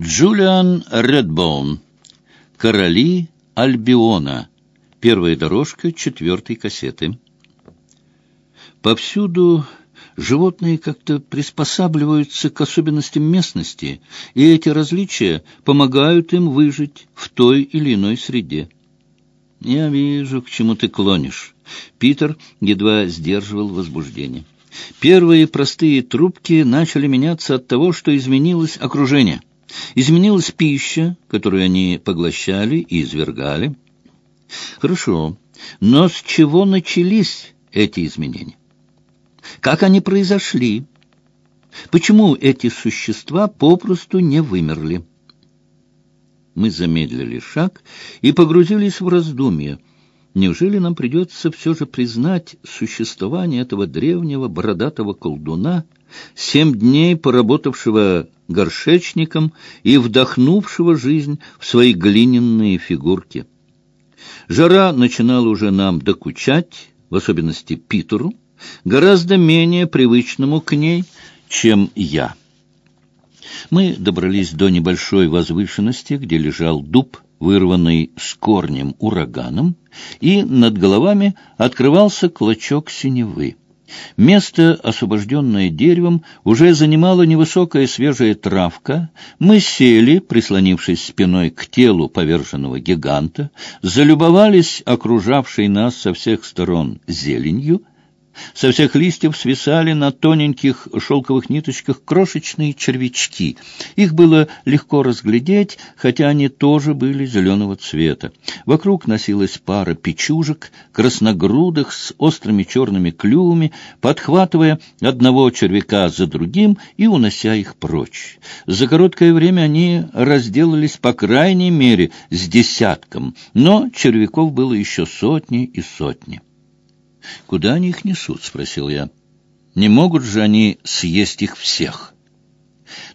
Джулиан Редбоун. Короли Альбиона. Первая дорожка четвертой кассеты. Повсюду животные как-то приспосабливаются к особенностям местности, и эти различия помогают им выжить в той или иной среде. «Я вижу, к чему ты клонишь». Питер едва сдерживал возбуждение. Первые простые трубки начали меняться от того, что изменилось окружение. Изменилась пища, которую они поглощали и извергали. Хорошо, но с чего начались эти изменения? Как они произошли? Почему эти существа попросту не вымерли? Мы замедлили шаг и погрузились в раздумья. Неужели нам придется все же признать существование этого древнего бородатого колдуна, семь дней поработавшего горшечником и вдохнувшего жизнь в свои глиняные фигурки? Жара начинала уже нам докучать, в особенности Питеру, гораздо менее привычному к ней, чем я. Мы добрались до небольшой возвышенности, где лежал дуб, вырванный с корнем ураганом, и над головами открывался клочок синевы. Место, освобожденное деревом, уже занимала невысокая свежая травка. Мы сели, прислонившись спиной к телу поверженного гиганта, залюбовались окружавшей нас со всех сторон зеленью — со всех листьев свисали на тоненьких шелковых ниточках крошечные червячки. Их было легко разглядеть, хотя они тоже были зеленого цвета. Вокруг носилась пара печужек, красногрудых, с острыми черными клювами, подхватывая одного червяка за другим и унося их прочь. За короткое время они разделались по крайней мере с десятком, но червяков было еще сотни и сотни. «Куда они их несут?» — спросил я. «Не могут же они съесть их всех?»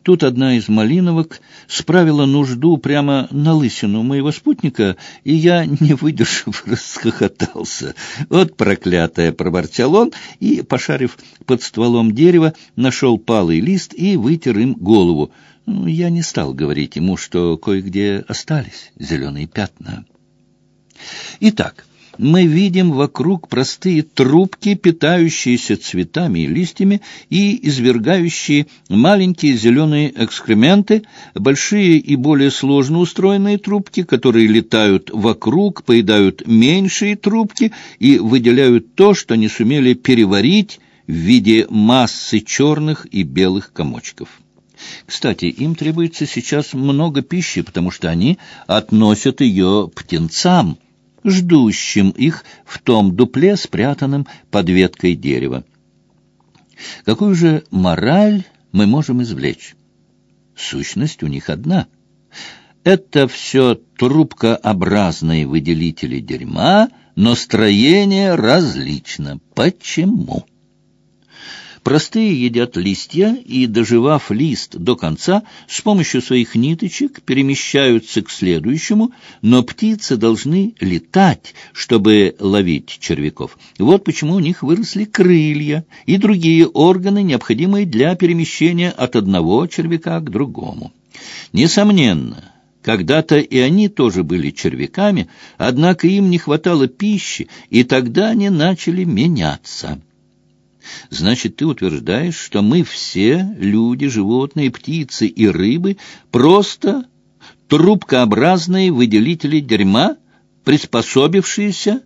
Тут одна из малиновок справила нужду прямо на лысину моего спутника, и я, не выдержав, расхохотался. Вот проклятая, проворчал он, и, пошарив под стволом дерева, нашел палый лист и вытер им голову. Ну, я не стал говорить ему, что кое-где остались зеленые пятна. Итак, мы видим вокруг простые трубки, питающиеся цветами и листьями и извергающие маленькие зеленые экскременты, большие и более сложно устроенные трубки, которые летают вокруг, поедают меньшие трубки и выделяют то, что не сумели переварить в виде массы черных и белых комочков. Кстати, им требуется сейчас много пищи, потому что они относят ее птенцам, ждущим их в том дупле, спрятанном под веткой дерева. Какую же мораль мы можем извлечь? Сущность у них одна. Это все трубкообразные выделители дерьма, но строение различно. Почему? Простые едят листья и, доживав лист до конца, с помощью своих ниточек перемещаются к следующему, но птицы должны летать, чтобы ловить червяков. Вот почему у них выросли крылья и другие органы, необходимые для перемещения от одного червяка к другому. Несомненно, когда-то и они тоже были червяками, однако им не хватало пищи, и тогда они начали меняться. Значит, ты утверждаешь, что мы все, люди, животные, птицы и рыбы, просто трубкообразные выделители дерьма, приспособившиеся,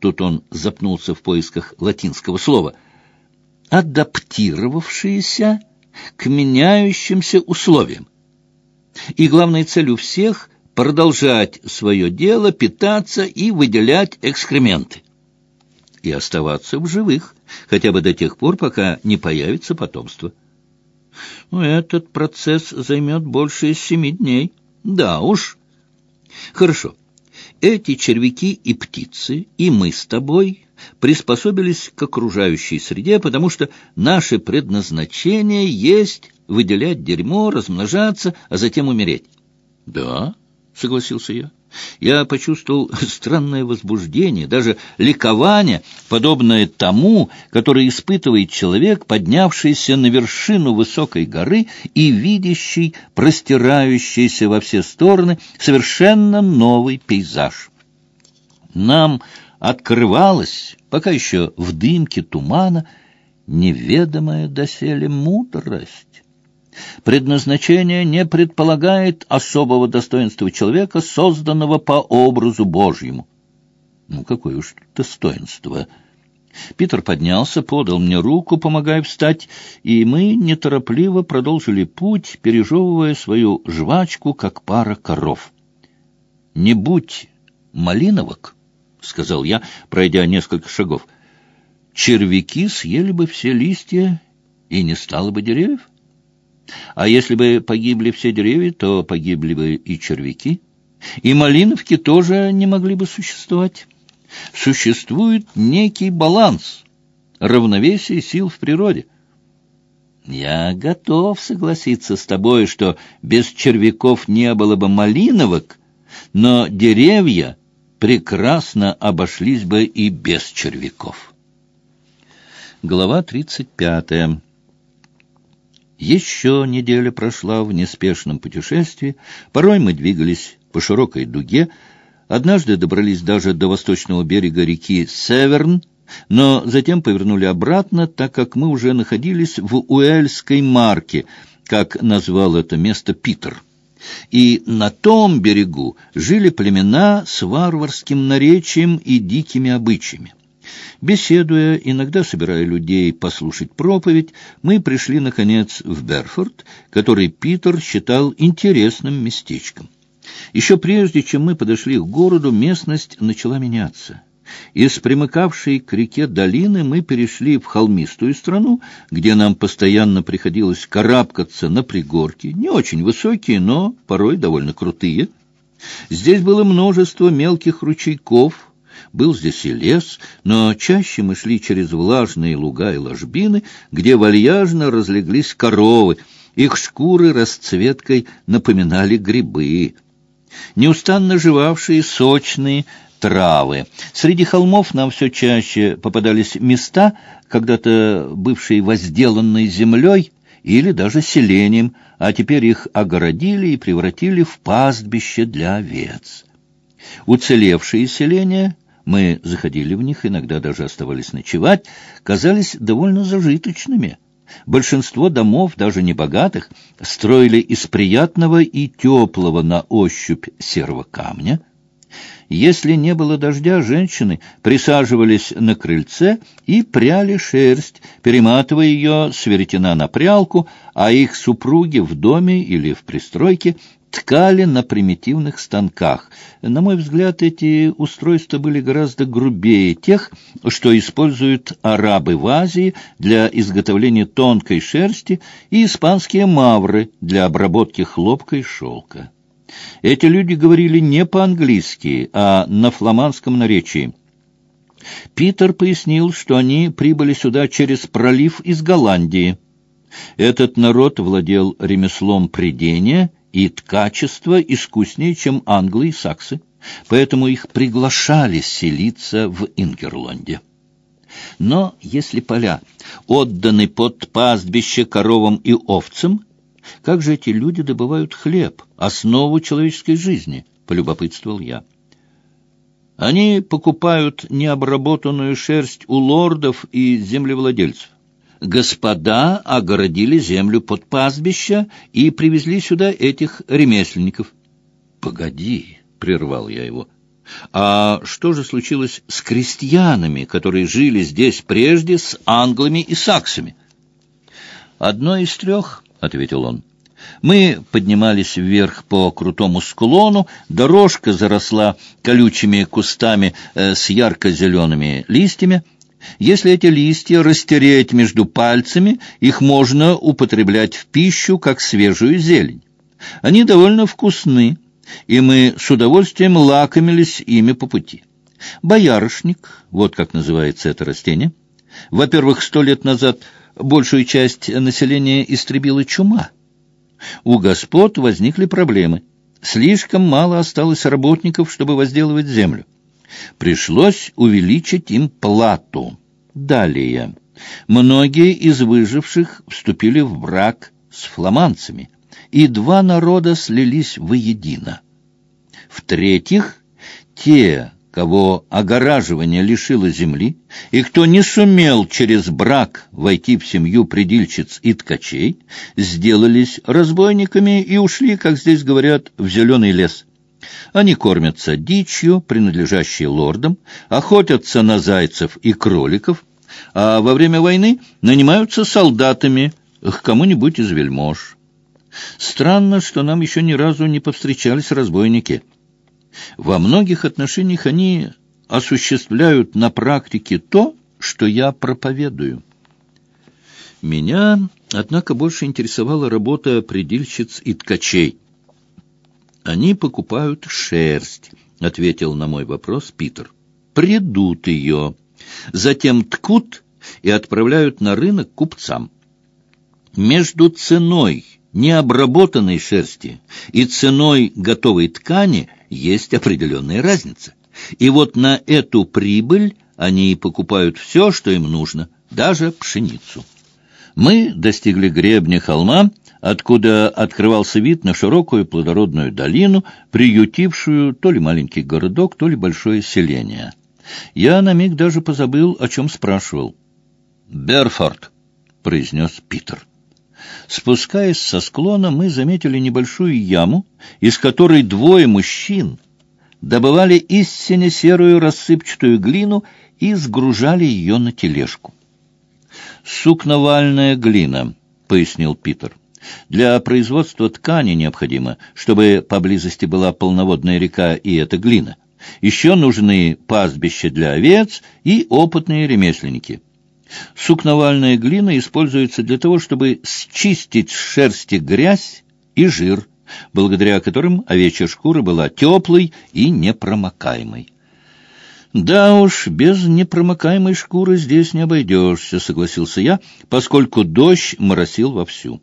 тут он запнулся в поисках латинского слова, адаптировавшиеся к меняющимся условиям. И главной целью всех — продолжать свое дело, питаться и выделять экскременты. И оставаться в живых, хотя бы до тех пор, пока не появится потомство. Ну, этот процесс займет больше семи дней. Да уж. Хорошо. Эти червяки и птицы, и мы с тобой приспособились к окружающей среде, потому что наше предназначение есть выделять дерьмо, размножаться, а затем умереть. Да, согласился я. Я почувствовал странное возбуждение, даже ликование, подобное тому, которое испытывает человек, поднявшийся на вершину высокой горы и видящий простирающийся во все стороны совершенно новый пейзаж. Нам открывалась, пока еще в дымке тумана, неведомая доселе мудрость. Предназначение не предполагает особого достоинства человека, созданного по образу Божьему. Ну, какое уж достоинство! Питер поднялся, подал мне руку, помогая встать, и мы неторопливо продолжили путь, пережевывая свою жвачку, как пара коров. «Не будь малиновок», — сказал я, пройдя несколько шагов, — «червяки съели бы все листья, и не стало бы деревьев». А если бы погибли все деревья, то погибли бы и червяки, и малиновки тоже не могли бы существовать. Существует некий баланс, равновесие сил в природе. Я готов согласиться с тобой, что без червяков не было бы малиновок, но деревья прекрасно обошлись бы и без червяков. Глава тридцать пятая. Еще неделя прошла в неспешном путешествии. Порой мы двигались по широкой дуге. Однажды добрались даже до восточного берега реки Северн, но затем повернули обратно, так как мы уже находились в Уэльской марке, как назвал это место Питер. И на том берегу жили племена с варварским наречием и дикими обычаями. Беседуя, иногда собирая людей послушать проповедь, мы пришли, наконец, в Берфорд, который Питер считал интересным местечком. Еще прежде, чем мы подошли к городу, местность начала меняться. Из примыкавшей к реке долины мы перешли в холмистую страну, где нам постоянно приходилось карабкаться на пригорки, не очень высокие, но порой довольно крутые. Здесь было множество мелких ручейков, был здесь и лес, но чаще мы шли через влажные луга и ложбины, где вальяжно разлеглись коровы, их шкуры расцветкой напоминали грибы. Неустанно жевавшие сочные травы. Среди холмов нам все чаще попадались места, когда-то бывшие возделанной землей или даже селением, а теперь их огородили и превратили в пастбище для овец. Уцелевшие селения мы заходили в них, иногда даже оставались ночевать, казались довольно зажиточными. Большинство домов, даже небогатых, строили из приятного и теплого на ощупь серого камня. Если не было дождя, женщины присаживались на крыльце и пряли шерсть, перематывая ее с веретена на прялку, а их супруги в доме или в пристройке ткали на примитивных станках. На мой взгляд, эти устройства были гораздо грубее тех, что используют арабы в Азии для изготовления тонкой шерсти и испанские мавры для обработки хлопка и шелка. Эти люди говорили не по-английски, а на фламандском наречии. Питер пояснил, что они прибыли сюда через пролив из Голландии. Этот народ владел ремеслом придения и ткачество искуснее, чем англы и саксы, поэтому их приглашали селиться в Ингерлонде. Но если поля отданы под пастбище коровам и овцам, как же эти люди добывают хлеб, основу человеческой жизни, полюбопытствовал я. Они покупают необработанную шерсть у лордов и землевладельцев господа огородили землю под пастбища и привезли сюда этих ремесленников. — Погоди, — прервал я его, — а что же случилось с крестьянами, которые жили здесь прежде с англами и саксами? — Одно из трех, — ответил он. Мы поднимались вверх по крутому склону, дорожка заросла колючими кустами э, с ярко-зелеными листьями, если эти листья растереть между пальцами, их можно употреблять в пищу, как свежую зелень. Они довольно вкусны, и мы с удовольствием лакомились ими по пути. Боярышник, вот как называется это растение. Во-первых, сто лет назад большую часть населения истребила чума. У господ возникли проблемы. Слишком мало осталось работников, чтобы возделывать землю. Пришлось увеличить им плату. Далее. Многие из выживших вступили в брак с фламандцами, и два народа слились воедино. В-третьих, те, кого огораживание лишило земли, и кто не сумел через брак войти в семью предильщиц и ткачей, сделались разбойниками и ушли, как здесь говорят, в зеленый лес. Они кормятся дичью, принадлежащей лордам, охотятся на зайцев и кроликов, а во время войны нанимаются солдатами к кому-нибудь из вельмож. Странно, что нам еще ни разу не повстречались разбойники — во многих отношениях они осуществляют на практике то, что я проповедую. Меня, однако, больше интересовала работа предельщиц и ткачей. «Они покупают шерсть», — ответил на мой вопрос Питер. «Придут ее, затем ткут и отправляют на рынок купцам. Между ценой необработанной шерсти и ценой готовой ткани есть определенная разница. И вот на эту прибыль они покупают все, что им нужно, даже пшеницу. Мы достигли гребня холма, откуда открывался вид на широкую плодородную долину, приютившую то ли маленький городок, то ли большое селение. Я на миг даже позабыл, о чем спрашивал. «Берфорд», — произнес Питер. Спускаясь со склона, мы заметили небольшую яму, из которой двое мужчин добывали истинно серую рассыпчатую глину и сгружали ее на тележку. «Сукновальная глина», — пояснил Питер. «Для производства ткани необходимо, чтобы поблизости была полноводная река и эта глина. Еще нужны пастбища для овец и опытные ремесленники». Сукновальная глина используется для того, чтобы счистить с шерсти грязь и жир, благодаря которым овечья шкура была теплой и непромокаемой. «Да уж, без непромокаемой шкуры здесь не обойдешься», — согласился я, поскольку дождь моросил вовсю.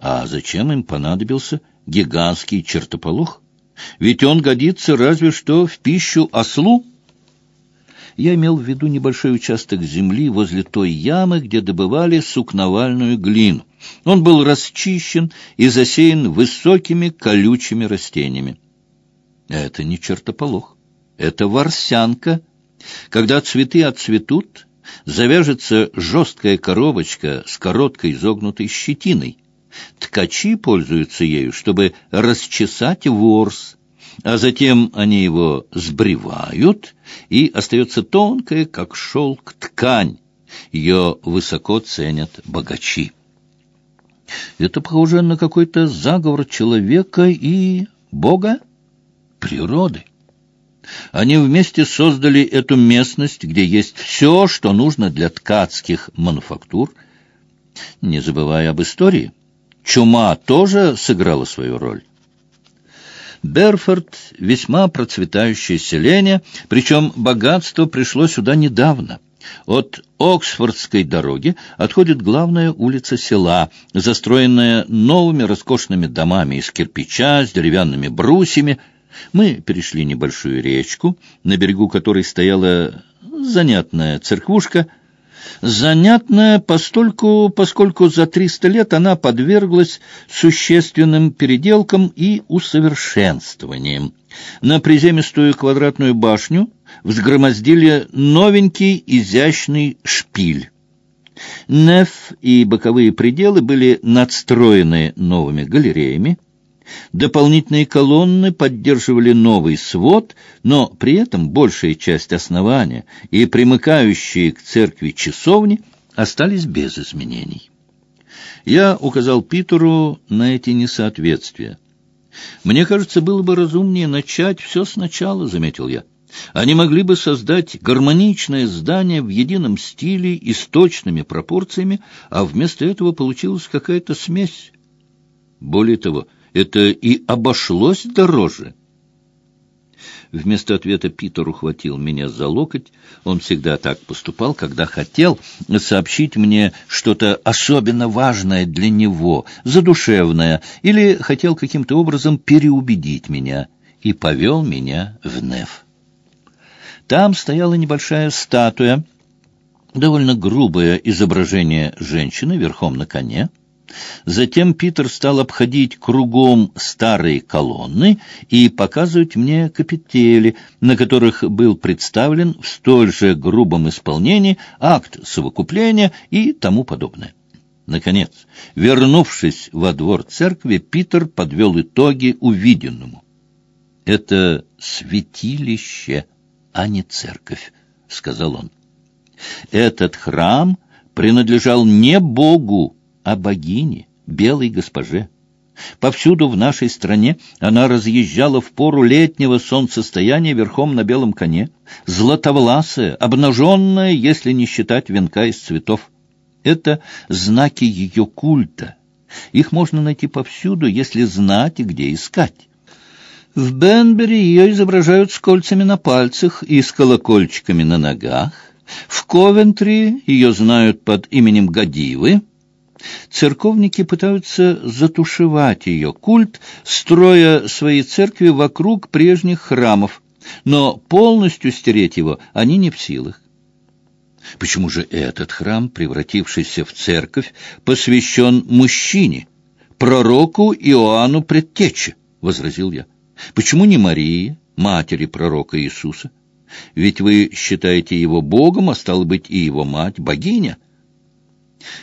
«А зачем им понадобился гигантский чертополох? Ведь он годится разве что в пищу ослу». Я имел в виду небольшой участок земли возле той ямы, где добывали сукновальную глину. Он был расчищен и засеян высокими колючими растениями. Это не чертополох, это ворсянка. Когда цветы отцветут, завяжется жесткая коробочка с короткой изогнутой щетиной. Ткачи пользуются ею, чтобы расчесать ворс, а затем они его сбривают, и остается тонкая, как шелк, ткань. Ее высоко ценят богачи. Это похоже на какой-то заговор человека и Бога, природы. Они вместе создали эту местность, где есть все, что нужно для ткацких мануфактур, не забывая об истории. Чума тоже сыграла свою роль. Берфорд — весьма процветающее селение, причем богатство пришло сюда недавно. От Оксфордской дороги отходит главная улица села, застроенная новыми роскошными домами из кирпича с деревянными брусьями. Мы перешли небольшую речку, на берегу которой стояла занятная церквушка — занятная постольку, поскольку за триста лет она подверглась существенным переделкам и усовершенствованиям. На приземистую квадратную башню взгромоздили новенький изящный шпиль. Неф и боковые пределы были надстроены новыми галереями, Дополнительные колонны поддерживали новый свод, но при этом большая часть основания и примыкающие к церкви часовни остались без изменений. Я указал Питеру на эти несоответствия. «Мне кажется, было бы разумнее начать все сначала», — заметил я. «Они могли бы создать гармоничное здание в едином стиле и с точными пропорциями, а вместо этого получилась какая-то смесь. Более того, это и обошлось дороже. Вместо ответа Питер ухватил меня за локоть. Он всегда так поступал, когда хотел сообщить мне что-то особенно важное для него, задушевное, или хотел каким-то образом переубедить меня, и повел меня в Неф. Там стояла небольшая статуя, довольно грубое изображение женщины верхом на коне, Затем Питер стал обходить кругом старые колонны и показывать мне капители, на которых был представлен в столь же грубом исполнении акт совокупления и тому подобное. Наконец, вернувшись во двор церкви, Питер подвел итоги увиденному. «Это святилище, а не церковь», — сказал он. «Этот храм принадлежал не Богу, о богине, белой госпоже. Повсюду в нашей стране она разъезжала в пору летнего солнцестояния верхом на белом коне, златовласая, обнаженная, если не считать венка из цветов. Это знаки ее культа. Их можно найти повсюду, если знать, где искать. В Бенбери ее изображают с кольцами на пальцах и с колокольчиками на ногах. В Ковентри ее знают под именем Гадивы, Церковники пытаются затушевать ее культ, строя свои церкви вокруг прежних храмов, но полностью стереть его они не в силах. Почему же этот храм, превратившийся в церковь, посвящен мужчине, пророку Иоанну Предтече? — возразил я. Почему не Марии, матери пророка Иисуса? Ведь вы считаете его Богом, а стало быть и его мать богиня —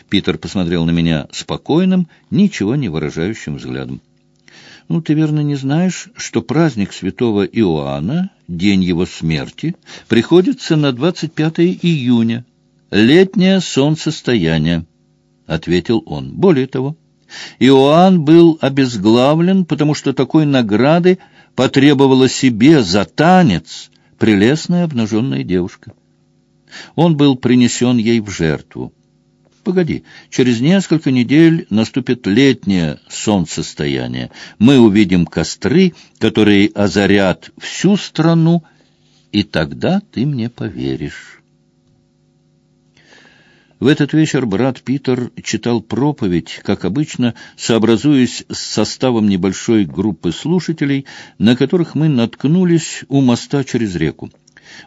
Питер посмотрел на меня спокойным, ничего не выражающим взглядом. «Ну, ты верно не знаешь, что праздник святого Иоанна, день его смерти, приходится на 25 июня, летнее солнцестояние», — ответил он. «Более того, Иоанн был обезглавлен, потому что такой награды потребовала себе за танец прелестная обнаженная девушка. Он был принесен ей в жертву. Погоди, через несколько недель наступит летнее солнцестояние. Мы увидим костры, которые озарят всю страну, и тогда ты мне поверишь. В этот вечер брат Питер читал проповедь, как обычно, сообразуясь с составом небольшой группы слушателей, на которых мы наткнулись у моста через реку.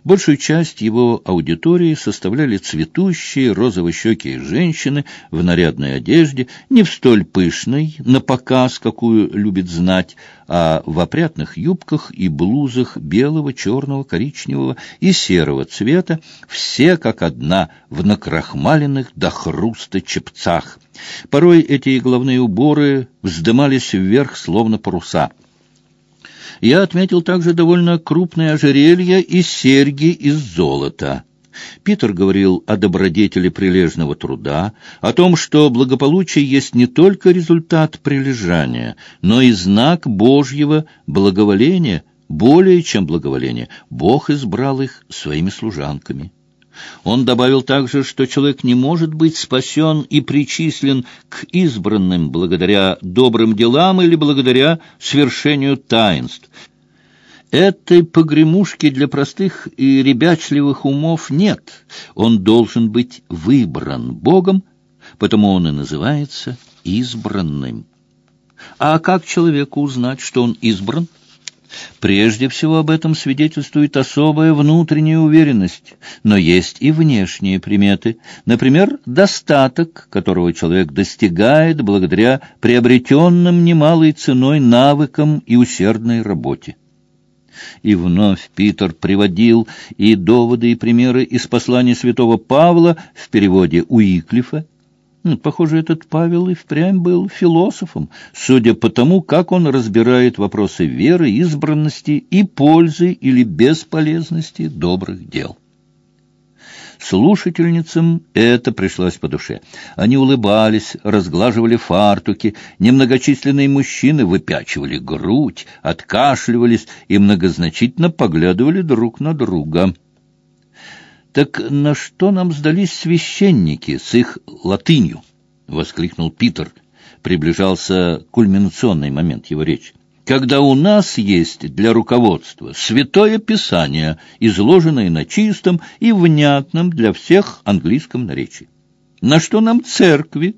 Большую часть его аудитории составляли цветущие розово-щекие женщины в нарядной одежде, не в столь пышной, на показ, какую любит знать, а в опрятных юбках и блузах белого, черного, коричневого и серого цвета, все как одна в накрахмаленных до хруста чепцах. Порой эти головные уборы вздымались вверх, словно паруса — я отметил также довольно крупные ожерелья и серьги из золота. Питер говорил о добродетели прилежного труда, о том, что благополучие есть не только результат прилежания, но и знак Божьего благоволения, более чем благоволение. Бог избрал их своими служанками. Он добавил также, что человек не может быть спасен и причислен к избранным благодаря добрым делам или благодаря свершению таинств. Этой погремушки для простых и ребячливых умов нет. Он должен быть выбран Богом, потому он и называется избранным. А как человеку узнать, что он избран? Прежде всего об этом свидетельствует особая внутренняя уверенность, но есть и внешние приметы, например, достаток, которого человек достигает благодаря приобретенным немалой ценой навыкам и усердной работе. И вновь Питер приводил и доводы, и примеры из послания святого Павла в переводе Уиклифа, похоже, этот Павел и впрямь был философом, судя по тому, как он разбирает вопросы веры, избранности и пользы или бесполезности добрых дел. Слушательницам это пришлось по душе. Они улыбались, разглаживали фартуки, немногочисленные мужчины выпячивали грудь, откашливались и многозначительно поглядывали друг на друга. «Так на что нам сдались священники с их латынью?» — воскликнул Питер. Приближался кульминационный момент его речи. когда у нас есть для руководства святое писание, изложенное на чистом и внятном для всех английском наречии? На что нам церкви,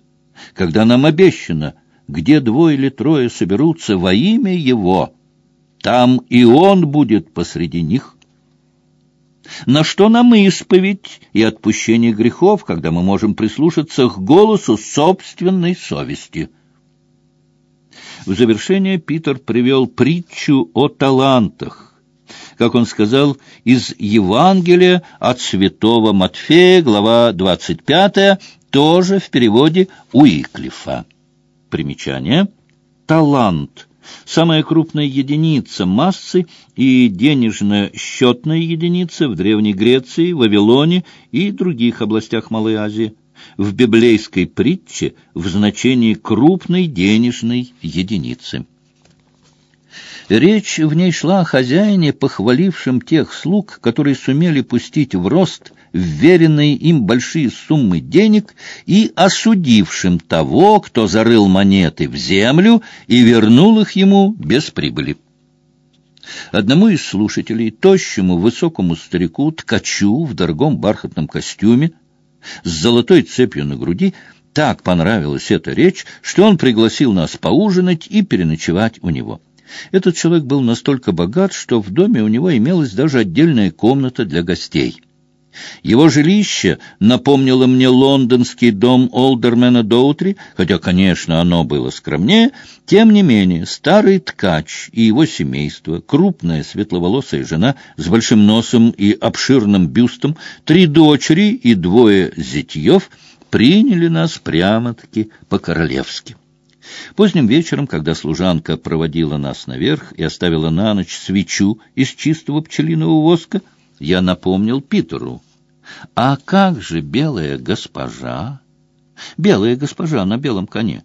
когда нам обещано, где двое или трое соберутся во имя Его, там и Он будет посреди них? На что нам исповедь и отпущение грехов, когда мы можем прислушаться к голосу собственной совести? В завершение Питер привел притчу о талантах, как он сказал, из Евангелия от святого Матфея, глава 25, тоже в переводе Уиклифа. Примечание. Талант – самая крупная единица массы и денежно-счетная единица в Древней Греции, Вавилоне и других областях Малой Азии в библейской притче в значении крупной денежной единицы. Речь в ней шла о хозяине, похвалившем тех слуг, которые сумели пустить в рост вверенные им большие суммы денег и осудившим того, кто зарыл монеты в землю и вернул их ему без прибыли. Одному из слушателей, тощему высокому старику, ткачу в дорогом бархатном костюме, с золотой цепью на груди, так понравилась эта речь, что он пригласил нас поужинать и переночевать у него. Этот человек был настолько богат, что в доме у него имелась даже отдельная комната для гостей. Его жилище напомнило мне лондонский дом Олдермена Доутри, хотя, конечно, оно было скромнее, тем не менее старый ткач и его семейство, крупная светловолосая жена с большим носом и обширным бюстом, три дочери и двое зятьев приняли нас прямо-таки по-королевски. Поздним вечером, когда служанка проводила нас наверх и оставила на ночь свечу из чистого пчелиного воска, я напомнил Питеру. «А как же белая госпожа?» «Белая госпожа на белом коне».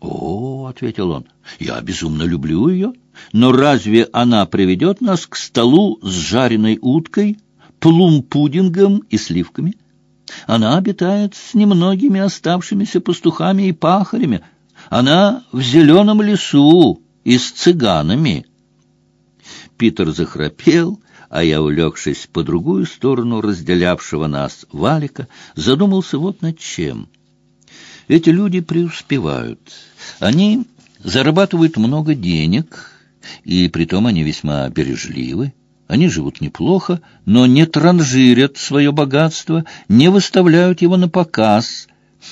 «О, — ответил он, — я безумно люблю ее, но разве она приведет нас к столу с жареной уткой, плум-пудингом и сливками? Она обитает с немногими оставшимися пастухами и пахарями, она в зеленом лесу и с цыганами. Питер захрапел, а я, улегшись по другую сторону разделявшего нас валика, задумался вот над чем. Эти люди преуспевают. Они зарабатывают много денег, и притом они весьма бережливы. Они живут неплохо, но не транжирят свое богатство, не выставляют его на показ,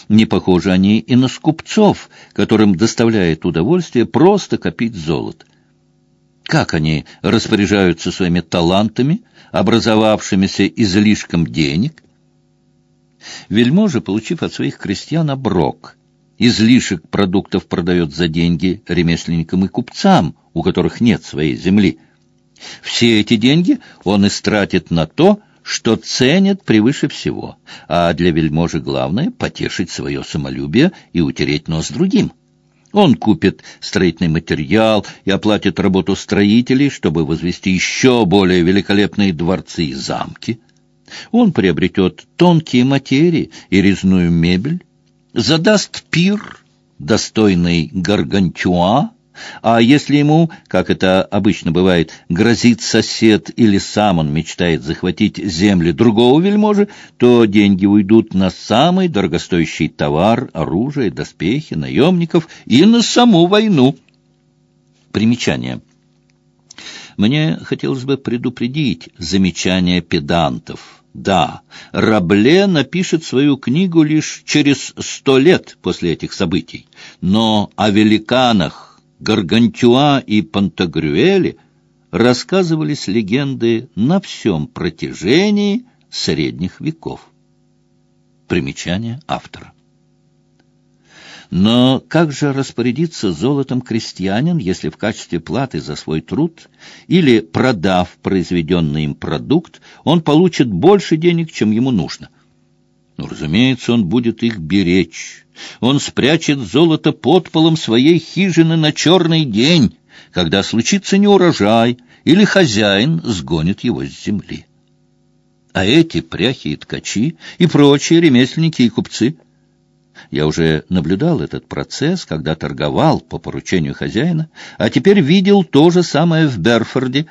не похожи они и на скупцов, которым доставляет удовольствие просто копить золото. Как они распоряжаются своими талантами, образовавшимися излишком денег? Вельможа, получив от своих крестьян оброк, излишек продуктов продает за деньги ремесленникам и купцам, у которых нет своей земли. Все эти деньги он истратит на то, что ценят превыше всего, а для вельможи главное — потешить свое самолюбие и утереть нос другим. Он купит строительный материал и оплатит работу строителей, чтобы возвести еще более великолепные дворцы и замки. Он приобретет тонкие материи и резную мебель, задаст пир, достойный гаргантюа, а если ему, как это обычно бывает, грозит сосед или сам он мечтает захватить земли другого вельможи, то деньги уйдут на самый дорогостоящий товар, оружие, доспехи, наемников и на саму войну. Примечание. Мне хотелось бы предупредить замечания педантов. Да, Рабле напишет свою книгу лишь через сто лет после этих событий, но о великанах, Гаргантюа и Пантагрюэле рассказывались легенды на всем протяжении средних веков. Примечание автора. Но как же распорядиться золотом крестьянин, если в качестве платы за свой труд или продав произведенный им продукт, он получит больше денег, чем ему нужно? Ну, разумеется, он будет их беречь, он спрячет золото под полом своей хижины на черный день, когда случится неурожай или хозяин сгонит его с земли. А эти пряхи и ткачи и прочие ремесленники и купцы, Я уже наблюдал этот процесс, когда торговал по поручению хозяина, а теперь видел то же самое в Берфорде.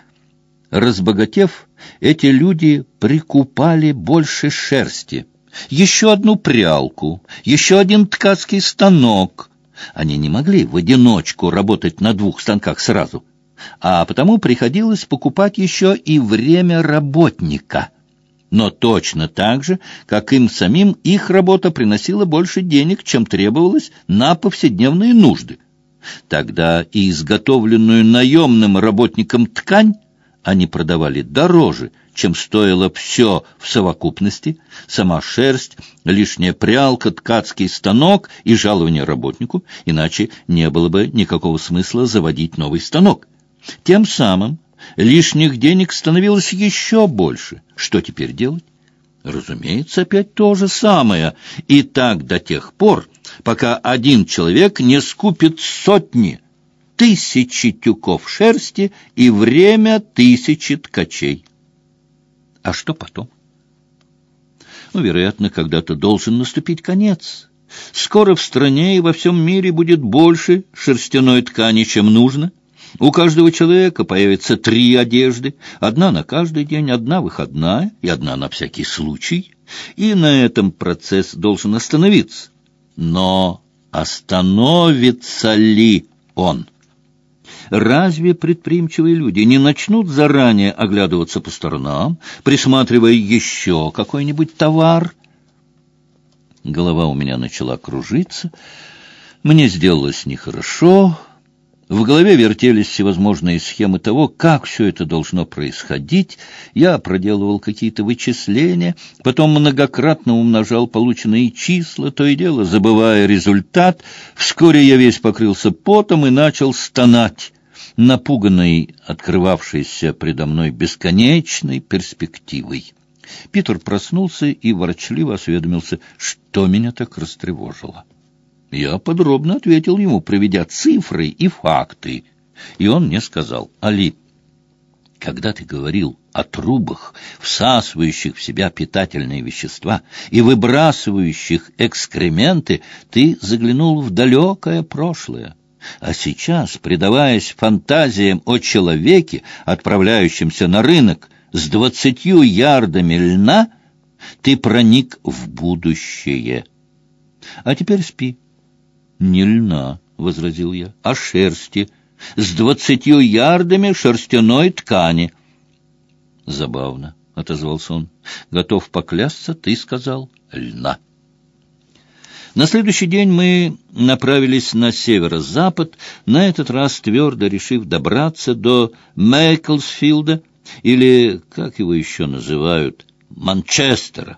Разбогатев, эти люди прикупали больше шерсти, еще одну прялку, еще один ткацкий станок. Они не могли в одиночку работать на двух станках сразу, а потому приходилось покупать еще и время работника — но точно так же, как им самим, их работа приносила больше денег, чем требовалось на повседневные нужды. Тогда и изготовленную наемным работникам ткань они продавали дороже, чем стоило все в совокупности, сама шерсть, лишняя прялка, ткацкий станок и жалование работнику, иначе не было бы никакого смысла заводить новый станок. Тем самым Лишних денег становилось еще больше. Что теперь делать? Разумеется, опять то же самое. И так до тех пор, пока один человек не скупит сотни, тысячи тюков шерсти и время тысячи ткачей. А что потом? Ну, вероятно, когда-то должен наступить конец. Скоро в стране и во всем мире будет больше шерстяной ткани, чем нужно — у каждого человека появится три одежды, одна на каждый день, одна выходная и одна на всякий случай, и на этом процесс должен остановиться. Но остановится ли он? Разве предприимчивые люди не начнут заранее оглядываться по сторонам, присматривая еще какой-нибудь товар? Голова у меня начала кружиться, мне сделалось нехорошо, в голове вертелись всевозможные схемы того, как все это должно происходить. Я проделывал какие-то вычисления, потом многократно умножал полученные числа, то и дело, забывая результат. Вскоре я весь покрылся потом и начал стонать, напуганный открывавшейся предо мной бесконечной перспективой. Питер проснулся и ворчливо осведомился, что меня так растревожило. Я подробно ответил ему, проведя цифры и факты. И он мне сказал, «Али, когда ты говорил о трубах, всасывающих в себя питательные вещества и выбрасывающих экскременты, ты заглянул в далекое прошлое. А сейчас, предаваясь фантазиям о человеке, отправляющемся на рынок с двадцатью ярдами льна, ты проник в будущее. А теперь спи. «Не льна», — возразил я, — «а шерсти, с двадцатью ярдами шерстяной ткани». «Забавно», — отозвался он. «Готов поклясться, ты сказал льна». На следующий день мы направились на северо-запад, на этот раз твердо решив добраться до Мэйклсфилда, или, как его еще называют, Манчестера.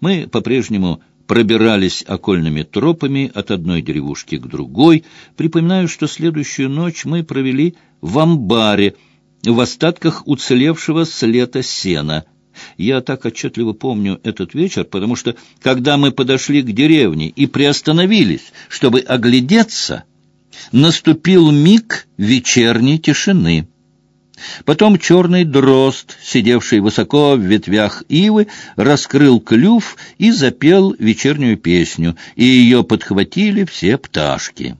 Мы по-прежнему пробирались окольными тропами от одной деревушки к другой. Припоминаю, что следующую ночь мы провели в амбаре, в остатках уцелевшего с лета сена. Я так отчетливо помню этот вечер, потому что, когда мы подошли к деревне и приостановились, чтобы оглядеться, наступил миг вечерней тишины. Потом черный дрозд, сидевший высоко в ветвях ивы, раскрыл клюв и запел вечернюю песню, и ее подхватили все пташки.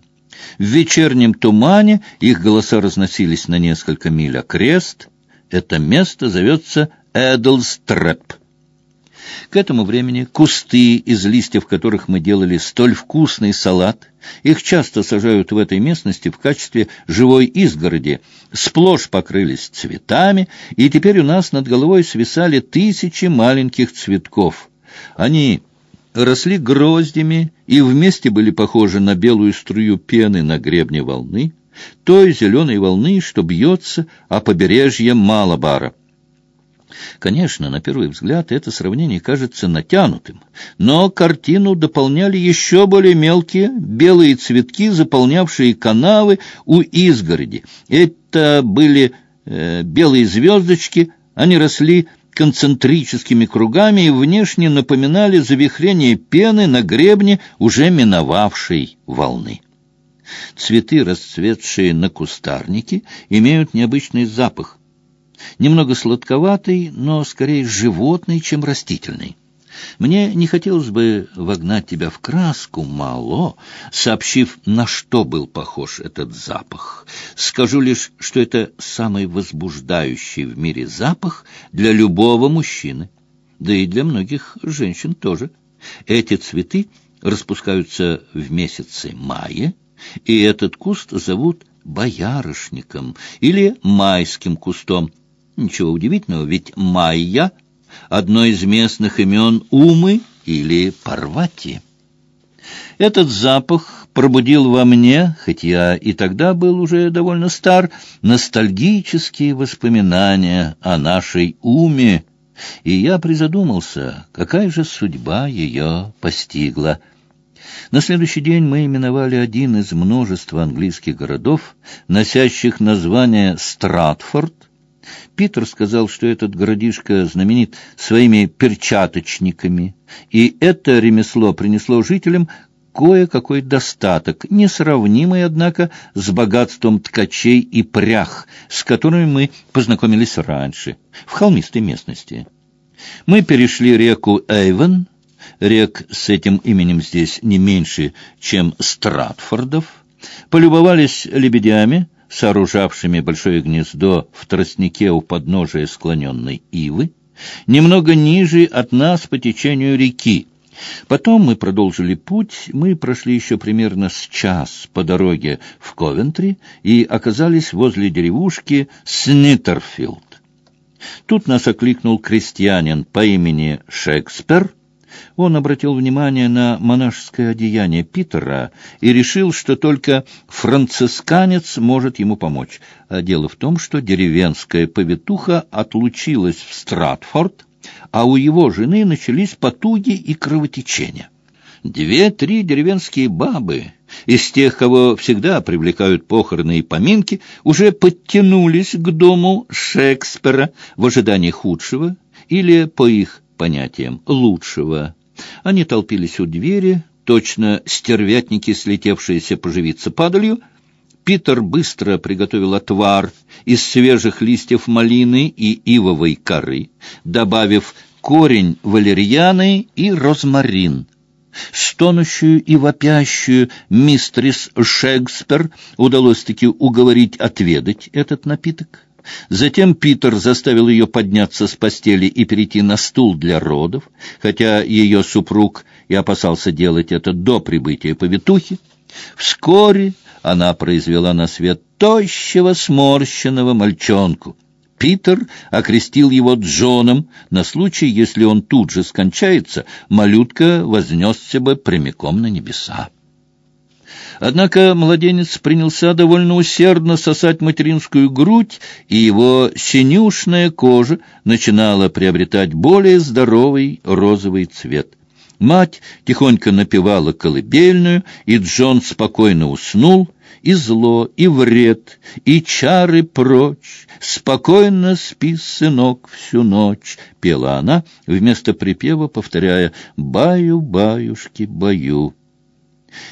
В вечернем тумане их голоса разносились на несколько миль окрест. Это место зовется Эдлстрэп. К этому времени кусты, из листьев которых мы делали столь вкусный салат, их часто сажают в этой местности в качестве живой изгороди, сплошь покрылись цветами, и теперь у нас над головой свисали тысячи маленьких цветков. Они росли гроздями и вместе были похожи на белую струю пены на гребне волны, той зеленой волны, что бьется о побережье Малабара. Конечно, на первый взгляд это сравнение кажется натянутым, но картину дополняли еще более мелкие белые цветки, заполнявшие канавы у изгороди. Это были э, белые звездочки, они росли концентрическими кругами и внешне напоминали завихрение пены на гребне уже миновавшей волны. Цветы, расцветшие на кустарнике, имеют необычный запах, немного сладковатый, но скорее животный, чем растительный. Мне не хотелось бы вогнать тебя в краску, мало, сообщив, на что был похож этот запах. Скажу лишь, что это самый возбуждающий в мире запах для любого мужчины, да и для многих женщин тоже. Эти цветы распускаются в месяце мая, и этот куст зовут боярышником или майским кустом. Ничего удивительного, ведь майя — одно из местных имен Умы или Парвати. Этот запах пробудил во мне, хоть я и тогда был уже довольно стар, ностальгические воспоминания о нашей Уме, и я призадумался, какая же судьба ее постигла. На следующий день мы именовали один из множества английских городов, носящих название Стратфорд, Питер сказал, что этот городишко знаменит своими перчаточниками, и это ремесло принесло жителям кое-какой достаток, несравнимый, однако, с богатством ткачей и прях, с которыми мы познакомились раньше, в холмистой местности. Мы перешли реку Эйвен, рек с этим именем здесь не меньше, чем Стратфордов, полюбовались лебедями, сооружавшими большое гнездо в тростнике у подножия склоненной ивы, немного ниже от нас по течению реки. Потом мы продолжили путь, мы прошли еще примерно с час по дороге в Ковентри и оказались возле деревушки Сниттерфилд. Тут нас окликнул крестьянин по имени Шекспер — он обратил внимание на монашеское одеяние Питера и решил, что только францисканец может ему помочь. А дело в том, что деревенская повитуха отлучилась в Стратфорд, а у его жены начались потуги и кровотечения. Две-три деревенские бабы из тех, кого всегда привлекают похороны и поминки, уже подтянулись к дому Шекспера в ожидании худшего или, по их понятиям, лучшего. Они толпились у двери, точно стервятники, слетевшиеся поживиться падалью. Питер быстро приготовил отвар из свежих листьев малины и ивовой коры, добавив корень валерьяны и розмарин. Стонущую и вопящую мистрис Шекспер удалось-таки уговорить отведать этот напиток. Затем Питер заставил ее подняться с постели и перейти на стул для родов, хотя ее супруг и опасался делать это до прибытия повитухи. Вскоре она произвела на свет тощего сморщенного мальчонку. Питер окрестил его Джоном на случай, если он тут же скончается, малютка вознесся бы прямиком на небеса. Однако младенец принялся довольно усердно сосать материнскую грудь, и его синюшная кожа начинала приобретать более здоровый розовый цвет. Мать тихонько напевала колыбельную, и Джон спокойно уснул, и зло, и вред, и чары прочь. «Спокойно спи, сынок, всю ночь», — пела она, вместо припева повторяя «баю-баюшки, баю».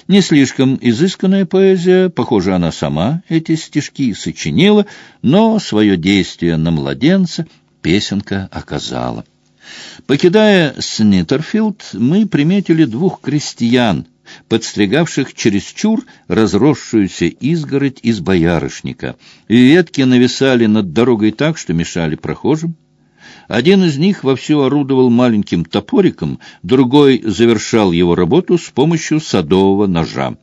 Не слишком изысканная поэзия, похоже, она сама эти стишки сочинила, но свое действие на младенца песенка оказала. Покидая Сниттерфилд, мы приметили двух крестьян, подстригавших чересчур разросшуюся изгородь из боярышника. Ветки нависали над дорогой так, что мешали прохожим. Один из них вовсю орудовал маленьким топориком, другой завершал его работу с помощью садового ножа.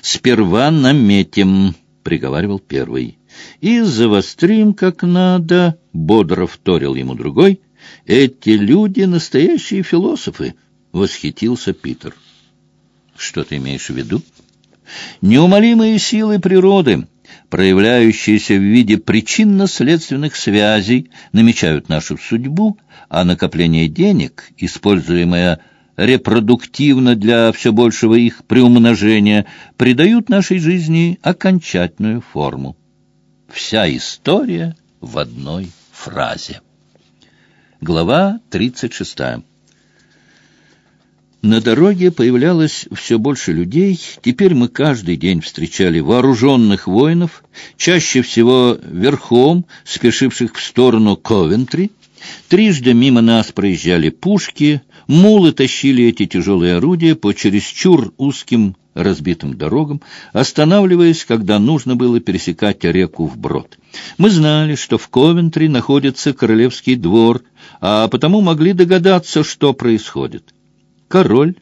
«Сперва наметим», — приговаривал первый, — «и завострим как надо», — бодро вторил ему другой. «Эти люди — настоящие философы», — восхитился Питер. «Что ты имеешь в виду?» «Неумолимые силы природы» проявляющиеся в виде причинно-следственных связей, намечают нашу судьбу, а накопление денег, используемое репродуктивно для все большего их приумножения, придают нашей жизни окончательную форму. Вся история в одной фразе. Глава тридцать шестая. На дороге появлялось все больше людей. Теперь мы каждый день встречали вооруженных воинов, чаще всего верхом, спешивших в сторону Ковентри. Трижды мимо нас проезжали пушки, мулы тащили эти тяжелые орудия по чересчур узким разбитым дорогам, останавливаясь, когда нужно было пересекать реку вброд. Мы знали, что в Ковентри находится королевский двор, а потому могли догадаться, что происходит. Король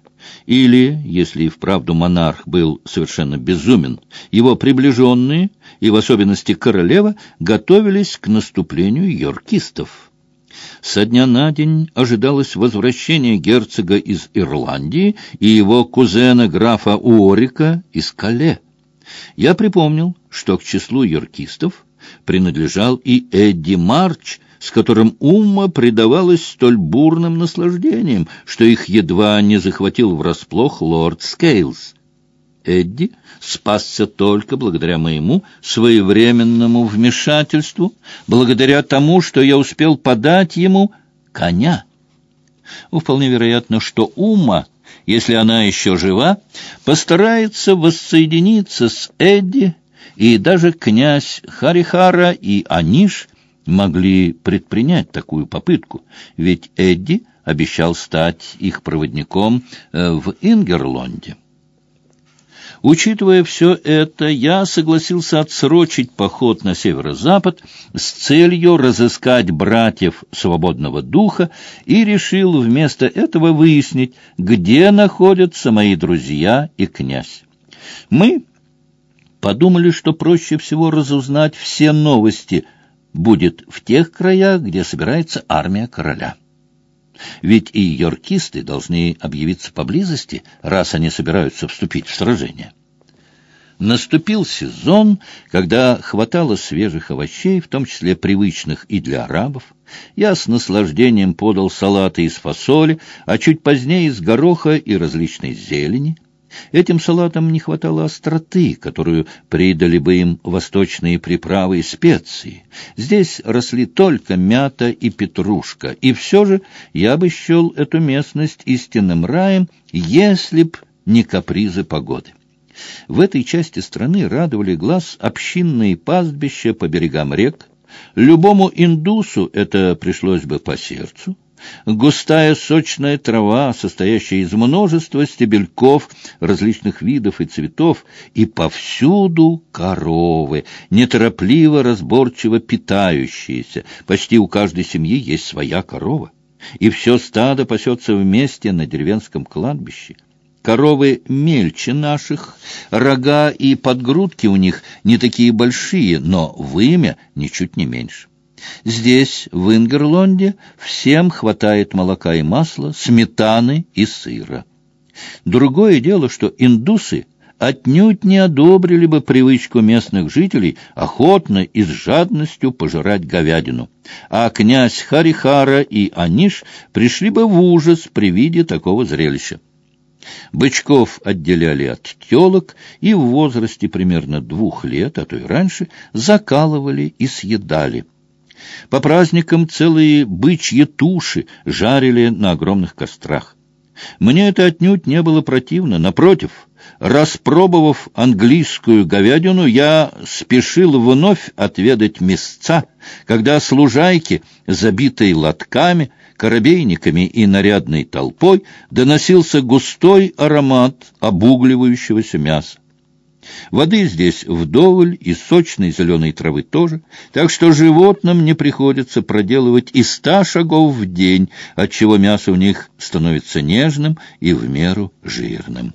или, если и вправду монарх был совершенно безумен, его приближенные, и в особенности королева, готовились к наступлению йоркистов. Со дня на день ожидалось возвращение герцога из Ирландии и его кузена графа Уорика из Кале. Я припомнил, что к числу йоркистов принадлежал и Эдди Марч, с которым Умма предавалась столь бурным наслаждением, что их едва не захватил врасплох лорд Скейлс. Эдди спасся только благодаря моему своевременному вмешательству, благодаря тому, что я успел подать ему коня. Ну, вполне вероятно, что Ума, если она еще жива, постарается воссоединиться с Эдди, и даже князь Харихара и Аниш могли предпринять такую попытку, ведь Эдди обещал стать их проводником э, в Ингерлонде. Учитывая все это, я согласился отсрочить поход на северо-запад с целью разыскать братьев свободного духа и решил вместо этого выяснить, где находятся мои друзья и князь. Мы подумали, что проще всего разузнать все новости будет в тех краях, где собирается армия короля. Ведь и йоркисты должны объявиться поблизости, раз они собираются вступить в сражение. Наступил сезон, когда хватало свежих овощей, в том числе привычных и для арабов. Я с наслаждением подал салаты из фасоли, а чуть позднее из гороха и различной зелени. Этим салатам не хватало остроты, которую придали бы им восточные приправы и специи. Здесь росли только мята и петрушка, и все же я бы счел эту местность истинным раем, если б не капризы погоды. В этой части страны радовали глаз общинные пастбища по берегам рек. Любому индусу это пришлось бы по сердцу. Густая сочная трава, состоящая из множества стебельков различных видов и цветов, и повсюду коровы, неторопливо, разборчиво питающиеся. Почти у каждой семьи есть своя корова, и все стадо пасется вместе на деревенском кладбище. Коровы мельче наших, рога и подгрудки у них не такие большие, но вымя ничуть не меньше. Здесь, в Ингерлонде, всем хватает молока и масла, сметаны и сыра. Другое дело, что индусы отнюдь не одобрили бы привычку местных жителей охотно и с жадностью пожирать говядину, а князь Харихара и Аниш пришли бы в ужас при виде такого зрелища. Бычков отделяли от телок и в возрасте примерно двух лет, а то и раньше, закалывали и съедали. По праздникам целые бычьи туши жарили на огромных кострах. Мне это отнюдь не было противно, напротив, распробовав английскую говядину, я спешил вновь отведать мясца, когда служайки, забитые лотками, коробейниками и нарядной толпой, доносился густой аромат обугливающегося мяса. Воды здесь вдоволь и сочной зеленой травы тоже, так что животным не приходится проделывать и ста шагов в день, отчего мясо у них становится нежным и в меру жирным.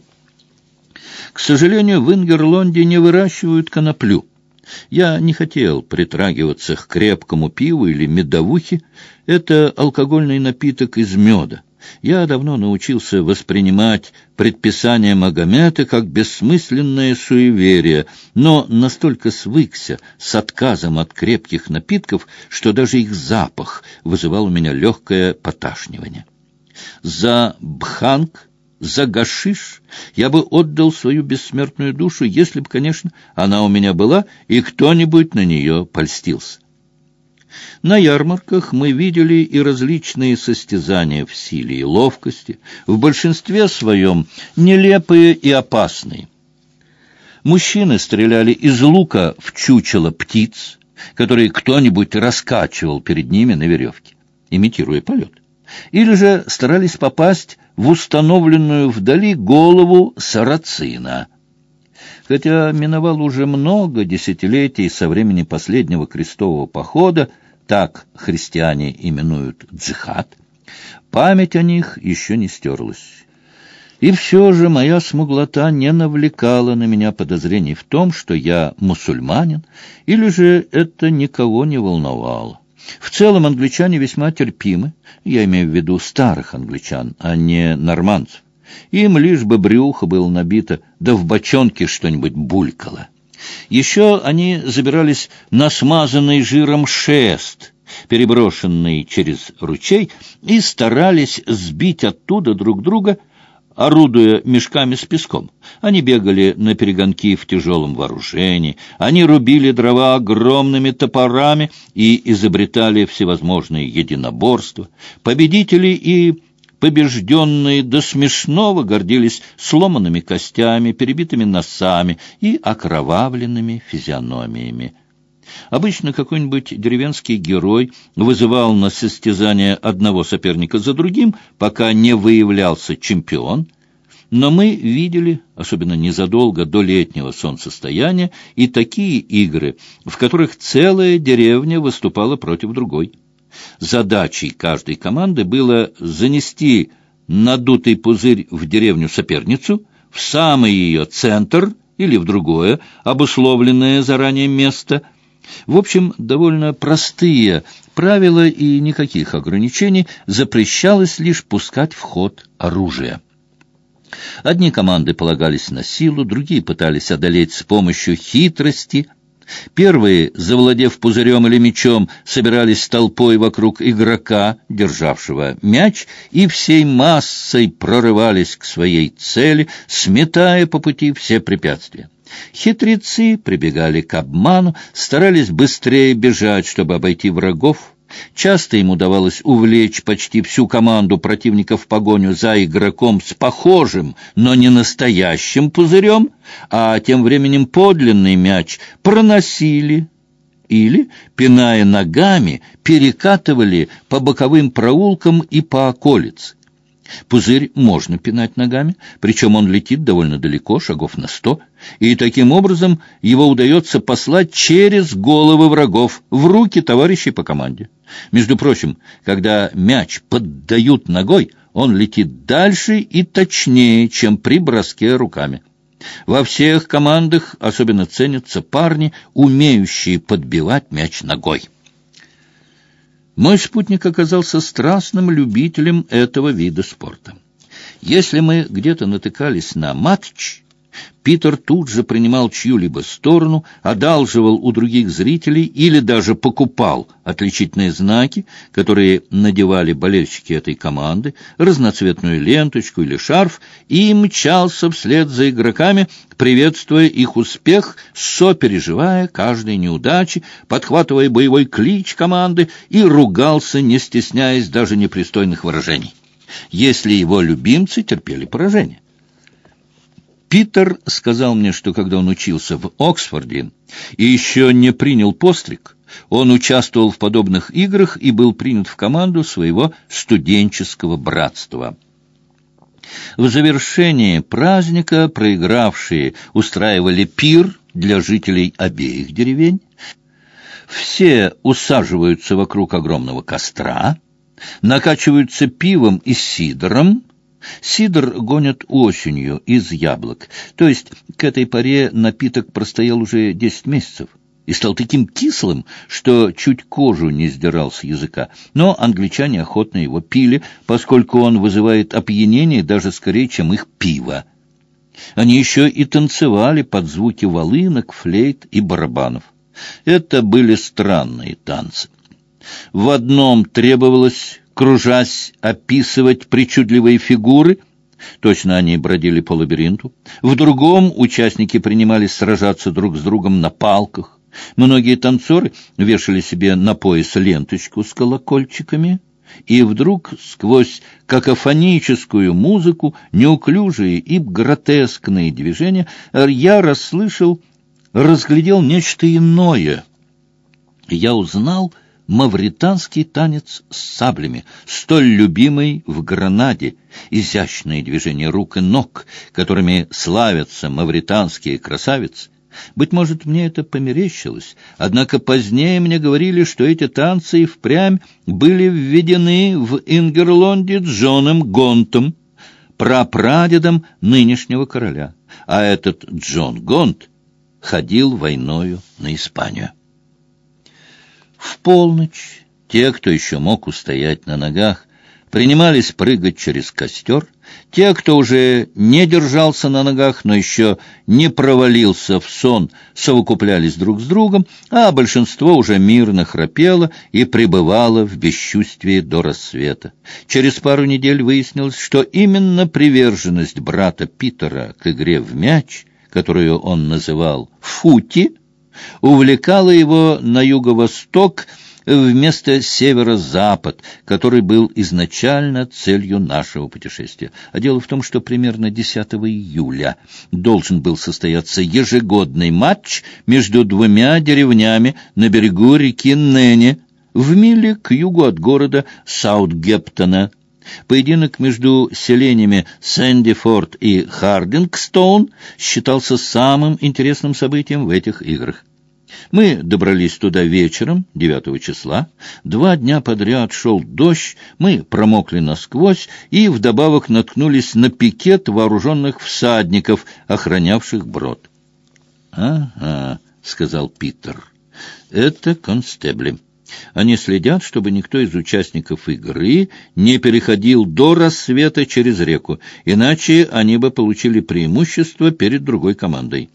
К сожалению, в Ингерлонде не выращивают коноплю. Я не хотел притрагиваться к крепкому пиву или медовухе. Это алкогольный напиток из меда. Я давно научился воспринимать предписание Магомета как бессмысленное суеверие, но настолько свыкся с отказом от крепких напитков, что даже их запах вызывал у меня легкое поташнивание. За бханг, за гашиш я бы отдал свою бессмертную душу, если бы, конечно, она у меня была, и кто-нибудь на нее польстился. На ярмарках мы видели и различные состязания в силе и ловкости, в большинстве своем нелепые и опасные. Мужчины стреляли из лука в чучело птиц, которые кто-нибудь раскачивал перед ними на веревке. имитируя полет, или же старались попасть в установленную вдали голову сарацина. Хотя миновало уже много десятилетий со времени последнего крестового похода, так христиане именуют джихад, память о них еще не стерлась. И все же моя смуглота не навлекала на меня подозрений в том, что я мусульманин, или же это никого не волновало. В целом англичане весьма терпимы, я имею в виду старых англичан, а не нормандцев. Им лишь бы брюхо было набито, да в бочонке что-нибудь булькало. Еще они забирались на смазанный жиром шест, переброшенный через ручей, и старались сбить оттуда друг друга орудуя мешками с песком. Они бегали на перегонки в тяжелом вооружении, они рубили дрова огромными топорами и изобретали всевозможные единоборства. Победители и побежденные до смешного гордились сломанными костями, перебитыми носами и окровавленными физиономиями. Обычно какой-нибудь деревенский герой вызывал на состязание одного соперника за другим, пока не выявлялся чемпион. Но мы видели, особенно незадолго до летнего солнцестояния, и такие игры, в которых целая деревня выступала против другой. Задачей каждой команды было занести надутый пузырь в деревню-соперницу, в самый ее центр или в другое, обусловленное заранее место – в общем, довольно простые правила и никаких ограничений, запрещалось лишь пускать в ход оружие. Одни команды полагались на силу, другие пытались одолеть с помощью хитрости. Первые, завладев пузырем или мечом, собирались толпой вокруг игрока, державшего мяч, и всей массой прорывались к своей цели, сметая по пути все препятствия. Хитрецы прибегали к обману, старались быстрее бежать, чтобы обойти врагов. Часто им удавалось увлечь почти всю команду противника в погоню за игроком с похожим, но не настоящим пузырем, а тем временем подлинный мяч проносили или, пиная ногами, перекатывали по боковым проулкам и по околице. Пузырь можно пинать ногами, причем он летит довольно далеко, шагов на сто, и таким образом его удается послать через головы врагов в руки товарищей по команде. Между прочим, когда мяч поддают ногой, он летит дальше и точнее, чем при броске руками. Во всех командах особенно ценятся парни, умеющие подбивать мяч ногой. Мой спутник оказался страстным любителем этого вида спорта. Если мы где-то натыкались на матч, Питер тут же принимал чью-либо сторону, одалживал у других зрителей или даже покупал отличительные знаки, которые надевали болельщики этой команды, разноцветную ленточку или шарф, и мчался вслед за игроками, приветствуя их успех, сопереживая каждой неудачи, подхватывая боевой клич команды и ругался, не стесняясь даже непристойных выражений. Если его любимцы терпели поражение. Питер сказал мне, что когда он учился в Оксфорде и еще не принял постриг, он участвовал в подобных играх и был принят в команду своего студенческого братства. В завершении праздника проигравшие устраивали пир для жителей обеих деревень. Все усаживаются вокруг огромного костра, накачиваются пивом и сидором, Сидр гонят осенью из яблок, то есть к этой поре напиток простоял уже десять месяцев и стал таким кислым, что чуть кожу не сдирал с языка. Но англичане охотно его пили, поскольку он вызывает опьянение даже скорее, чем их пиво. Они еще и танцевали под звуки волынок, флейт и барабанов. Это были странные танцы. В одном требовалось кружась, описывать причудливые фигуры. Точно они бродили по лабиринту. В другом участники принимались сражаться друг с другом на палках. Многие танцоры вешали себе на пояс ленточку с колокольчиками, и вдруг сквозь какофоническую музыку, неуклюжие и гротескные движения я расслышал, разглядел нечто иное. Я узнал мавританский танец с саблями, столь любимый в Гранаде, изящные движения рук и ног, которыми славятся мавританские красавицы. Быть может, мне это померещилось, однако позднее мне говорили, что эти танцы и впрямь были введены в Ингерлонде Джоном Гонтом, прапрадедом нынешнего короля, а этот Джон Гонт ходил войною на Испанию. В полночь те, кто еще мог устоять на ногах, принимались прыгать через костер. Те, кто уже не держался на ногах, но еще не провалился в сон, совокуплялись друг с другом, а большинство уже мирно храпело и пребывало в бесчувствии до рассвета. Через пару недель выяснилось, что именно приверженность брата Питера к игре в мяч, которую он называл «фути», увлекала его на юго-восток вместо северо-запад, который был изначально целью нашего путешествия. А дело в том, что примерно 10 июля должен был состояться ежегодный матч между двумя деревнями на берегу реки Нене, в миле к югу от города Саутгемптона. Поединок между селениями Сэндифорд и Хардингстоун считался самым интересным событием в этих играх. Мы добрались туда вечером, 9 числа. Два дня подряд шел дождь, мы промокли насквозь и вдобавок наткнулись на пикет вооруженных всадников, охранявших брод. — Ага, — сказал Питер, — это констебли. Они следят, чтобы никто из участников игры не переходил до рассвета через реку, иначе они бы получили преимущество перед другой командой.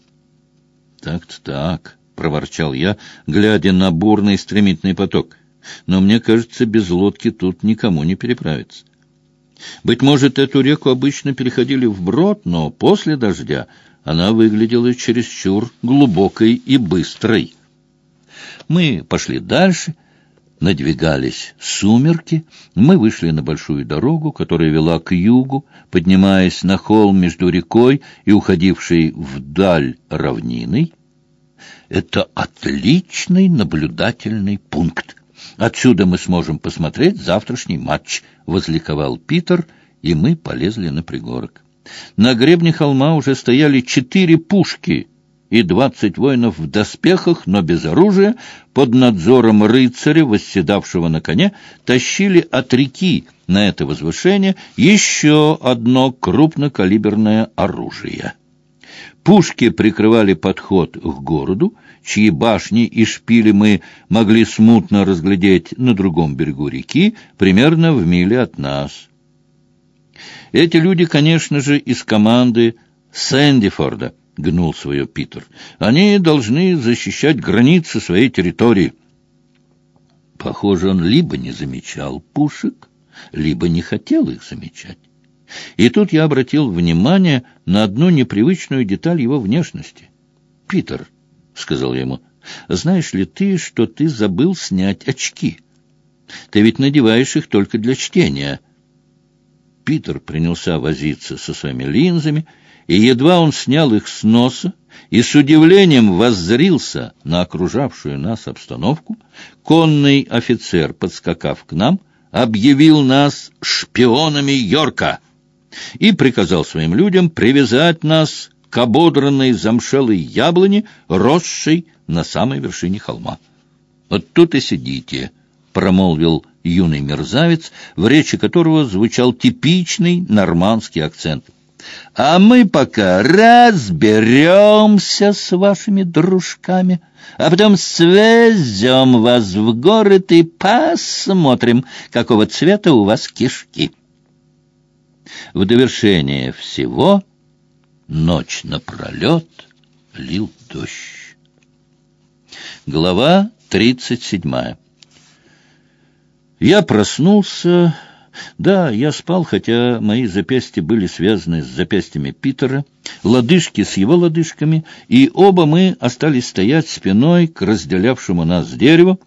Так-то так, — проворчал я, глядя на бурный стремительный поток. «Но мне кажется, без лодки тут никому не переправиться. Быть может, эту реку обычно переходили вброд, но после дождя она выглядела чересчур глубокой и быстрой. Мы пошли дальше, надвигались сумерки, мы вышли на большую дорогу, которая вела к югу, поднимаясь на холм между рекой и уходившей вдаль равниной. Это отличный наблюдательный пункт. Отсюда мы сможем посмотреть завтрашний матч, — возликовал Питер, и мы полезли на пригорок. На гребне холма уже стояли четыре пушки и двадцать воинов в доспехах, но без оружия, под надзором рыцаря, восседавшего на коне, тащили от реки на это возвышение еще одно крупнокалиберное оружие. Пушки прикрывали подход к городу, чьи башни и шпили мы могли смутно разглядеть на другом берегу реки, примерно в миле от нас. Эти люди, конечно же, из команды Сэндифорда, — гнул свое Питер. Они должны защищать границы своей территории. Похоже, он либо не замечал пушек, либо не хотел их замечать. И тут я обратил внимание на одну непривычную деталь его внешности. «Питер», — сказал я ему, — «знаешь ли ты, что ты забыл снять очки? Ты ведь надеваешь их только для чтения». Питер принялся возиться со своими линзами, и едва он снял их с носа и с удивлением воззрился на окружавшую нас обстановку, конный офицер, подскакав к нам, объявил нас шпионами Йорка и приказал своим людям привязать нас к ободранной замшелой яблони, росшей на самой вершине холма. «Вот тут и сидите», — промолвил юный мерзавец, в речи которого звучал типичный нормандский акцент. «А мы пока разберемся с вашими дружками, а потом свезем вас в город и посмотрим, какого цвета у вас кишки». В довершение всего ночь напролет лил дождь. Глава тридцать седьмая. Я проснулся... Да, я спал, хотя мои запястья были связаны с запястьями Питера, лодыжки с его лодыжками, и оба мы остались стоять спиной к разделявшему нас дереву,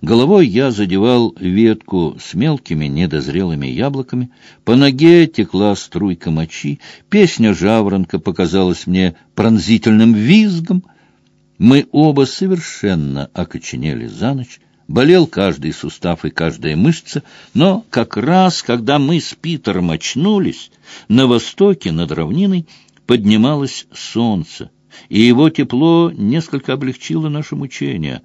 Головой я задевал ветку с мелкими недозрелыми яблоками, по ноге текла струйка мочи, песня жаворонка показалась мне пронзительным визгом. Мы оба совершенно окоченели за ночь, Болел каждый сустав и каждая мышца, но как раз, когда мы с Питером очнулись, на востоке над равниной поднималось солнце, и его тепло несколько облегчило наше мучение.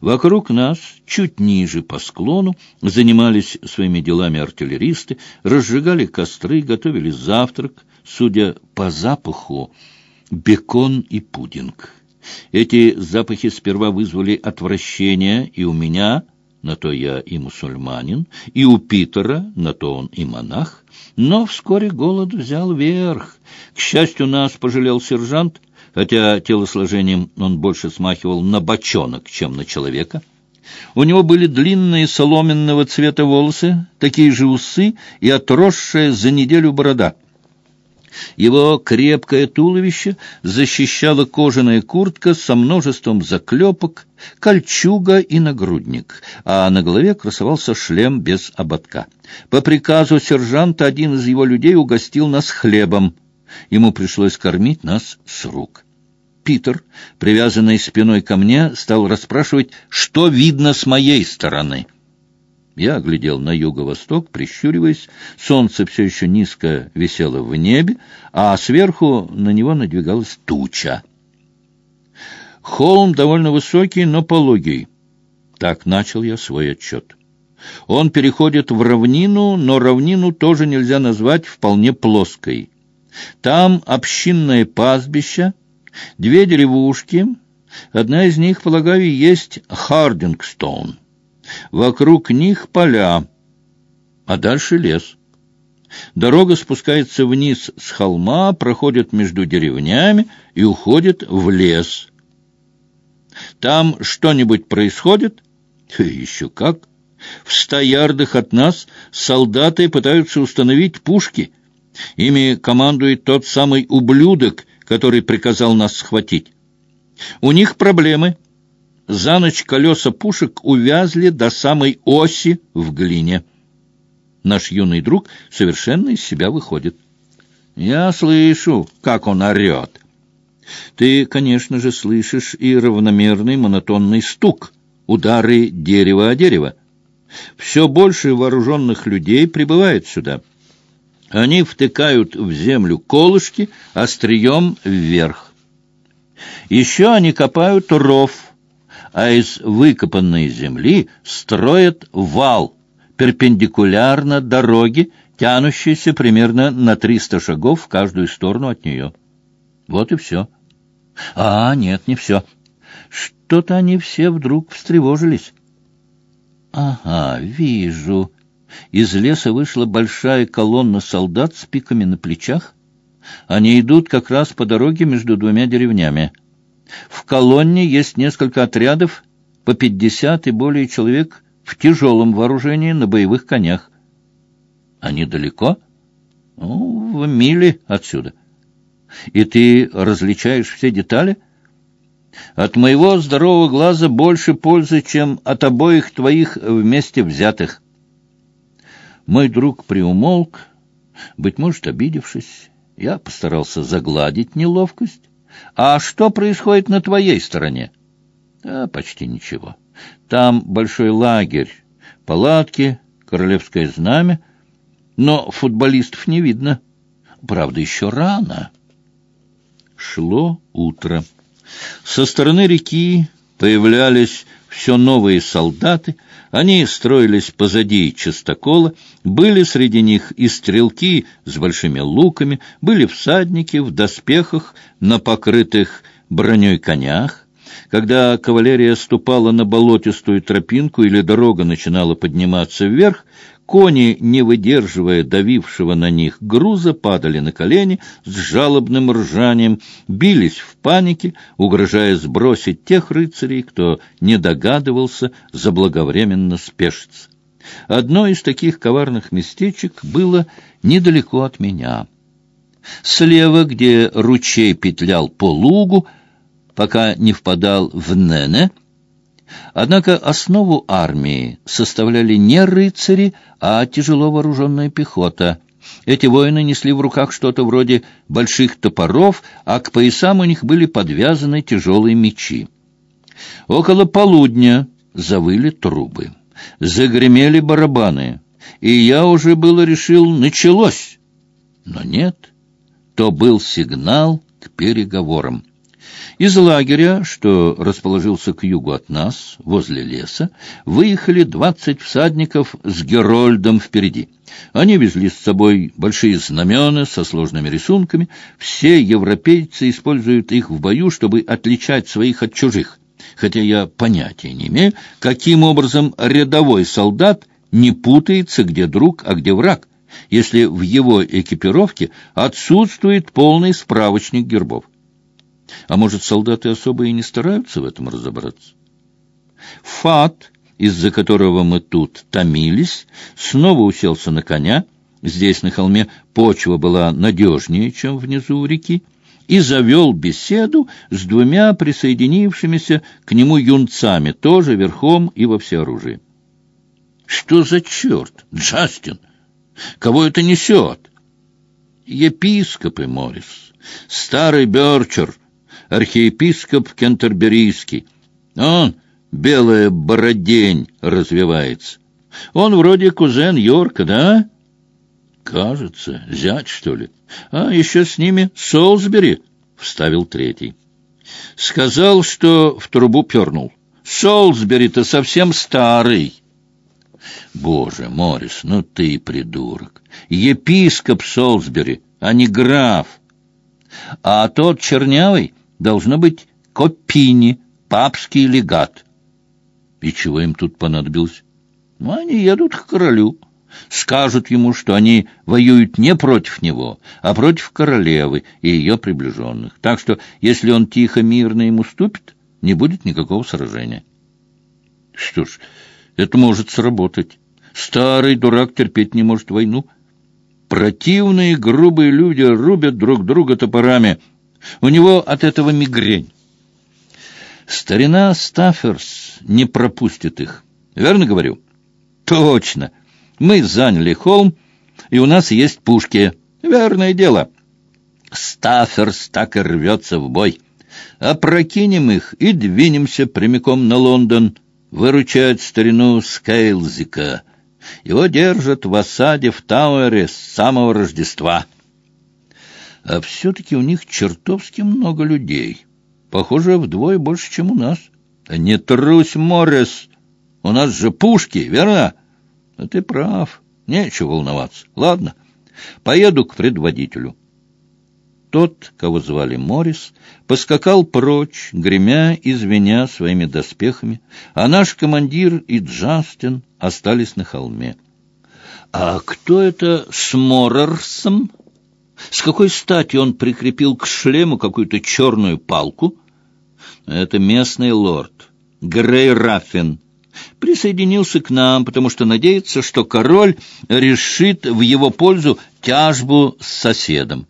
Вокруг нас, чуть ниже по склону, занимались своими делами артиллеристы, разжигали костры, готовили завтрак, судя по запаху, бекон и пудинг. Эти запахи сперва вызвали отвращение и у меня, на то я и мусульманин, и у Питера, на то он и монах, но вскоре голод взял верх. К счастью, нас пожалел сержант, хотя телосложением он больше смахивал на бочонок, чем на человека. У него были длинные соломенного цвета волосы, такие же усы и отросшая за неделю борода — его крепкое туловище защищала кожаная куртка со множеством заклепок, кольчуга и нагрудник, а на голове красовался шлем без ободка. По приказу сержанта один из его людей угостил нас хлебом. Ему пришлось кормить нас с рук. Питер, привязанный спиной ко мне, стал расспрашивать, что видно с моей стороны — я глядел на юго-восток, прищуриваясь. Солнце все еще низко висело в небе, а сверху на него надвигалась туча. Холм довольно высокий, но пологий. Так начал я свой отчет. Он переходит в равнину, но равнину тоже нельзя назвать вполне плоской. Там общинное пастбище, две деревушки, одна из них, полагаю, есть Хардингстоун. Вокруг них поля, а дальше лес. Дорога спускается вниз с холма, проходит между деревнями и уходит в лес. Там что-нибудь происходит? Еще как. В ста ярдах от нас солдаты пытаются установить пушки. Ими командует тот самый ублюдок, который приказал нас схватить. У них проблемы — за ночь колеса пушек увязли до самой оси в глине. Наш юный друг совершенно из себя выходит. Я слышу, как он орет. Ты, конечно же, слышишь и равномерный монотонный стук, удары дерева о дерево. Все больше вооруженных людей прибывает сюда. Они втыкают в землю колышки острием вверх. Еще они копают ров — а из выкопанной земли строят вал перпендикулярно дороге, тянущейся примерно на триста шагов в каждую сторону от нее. Вот и все. А, нет, не все. Что-то они все вдруг встревожились. Ага, вижу. Из леса вышла большая колонна солдат с пиками на плечах. Они идут как раз по дороге между двумя деревнями. В колонне есть несколько отрядов, по пятьдесят и более человек в тяжелом вооружении на боевых конях. Они далеко? Ну, в миле отсюда. И ты различаешь все детали? От моего здорового глаза больше пользы, чем от обоих твоих вместе взятых. Мой друг приумолк, быть может, обидевшись. Я постарался загладить неловкость. А что происходит на твоей стороне? А, почти ничего. Там большой лагерь, палатки, королевское знамя, но футболистов не видно. Правда, еще рано. Шло утро. Со стороны реки появлялись все новые солдаты, они строились позади частокола, были среди них и стрелки с большими луками, были всадники в доспехах на покрытых броней конях. Когда кавалерия ступала на болотистую тропинку или дорога начинала подниматься вверх, Кони, не выдерживая давившего на них груза, падали на колени с жалобным ржанием, бились в панике, угрожая сбросить тех рыцарей, кто не догадывался заблаговременно спешиться. Одно из таких коварных местечек было недалеко от меня. Слева, где ручей петлял по лугу, пока не впадал в Нене, Однако основу армии составляли не рыцари, а тяжело вооруженная пехота. Эти воины несли в руках что-то вроде больших топоров, а к поясам у них были подвязаны тяжелые мечи. Около полудня завыли трубы, загремели барабаны, и я уже было решил «началось». Но нет, то был сигнал к переговорам. Из лагеря, что расположился к югу от нас, возле леса, выехали двадцать всадников с Герольдом впереди. Они везли с собой большие знамена со сложными рисунками. Все европейцы используют их в бою, чтобы отличать своих от чужих. Хотя я понятия не имею, каким образом рядовой солдат не путается, где друг, а где враг, если в его экипировке отсутствует полный справочник гербов. А может, солдаты особо и не стараются в этом разобраться? Фат, из-за которого мы тут томились, снова уселся на коня, здесь на холме почва была надежнее, чем внизу у реки, и завел беседу с двумя присоединившимися к нему юнцами, тоже верхом и во всеоружии. «Что за черт, Джастин? Кого это несет?» «Епископы, Моррис, старый Берчер, архиепископ Кентерберийский. Он, белая бородень, развивается. Он вроде кузен Йорка, да? Кажется, зять, что ли. А еще с ними Солсбери, — вставил третий. Сказал, что в трубу пернул. Солсбери-то совсем старый. Боже, Морис, ну ты придурок. Епископ Солсбери, а не граф. А тот чернявый должно быть Копини, папский легат. И чего им тут понадобилось? Ну, они едут к королю. Скажут ему, что они воюют не против него, а против королевы и ее приближенных. Так что, если он тихо, мирно ему ступит, не будет никакого сражения. Что ж, это может сработать. Старый дурак терпеть не может войну. Противные грубые люди рубят друг друга топорами — у него от этого мигрень. Старина Стафферс не пропустит их. Верно говорю? Точно. Мы заняли холм, и у нас есть пушки. Верное дело. Стафферс так и рвется в бой. Опрокинем их и двинемся прямиком на Лондон, выручать старину Скейлзика. Его держат в осаде в Тауэре с самого Рождества а все-таки у них чертовски много людей. Похоже, вдвое больше, чем у нас. Не трусь, Моррис, у нас же пушки, верно? А ты прав, нечего волноваться. Ладно, поеду к предводителю. Тот, кого звали Моррис, поскакал прочь, гремя и звеня своими доспехами, а наш командир и Джастин остались на холме. — А кто это с Моррерсом? С какой стати он прикрепил к шлему какую-то черную палку? Это местный лорд, Грей Раффин. Присоединился к нам, потому что надеется, что король решит в его пользу тяжбу с соседом.